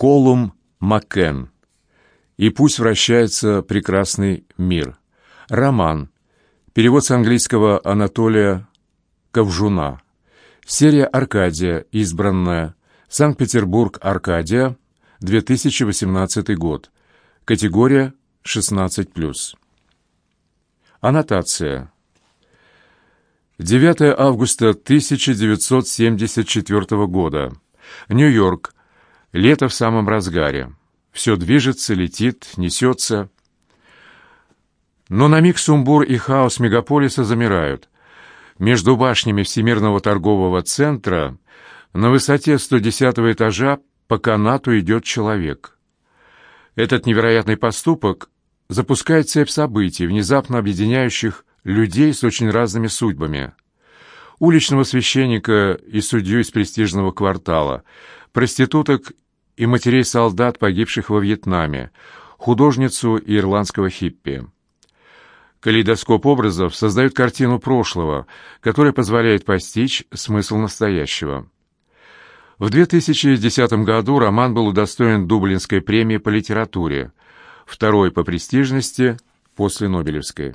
Колум Маккен. «И пусть вращается прекрасный мир». Роман. Перевод с английского Анатолия Ковжуна. Серия «Аркадия», избранная. Санкт-Петербург, Аркадия, 2018 год. Категория 16+. Аннотация. 9 августа 1974 года. Нью-Йорк. Лето в самом разгаре. Все движется, летит, несется. Но на миг сумбур и хаос мегаполиса замирают. Между башнями Всемирного торгового центра на высоте 110 этажа по канату идет человек. Этот невероятный поступок запускает цепь событий, внезапно объединяющих людей с очень разными судьбами. Уличного священника и судью из престижного квартала, проституток и матерей солдат, погибших во Вьетнаме, художницу и ирландского хиппи. Калейдоскоп образов создает картину прошлого, которая позволяет постичь смысл настоящего. В 2010 году роман был удостоен Дублинской премии по литературе, второй по престижности после Нобелевской.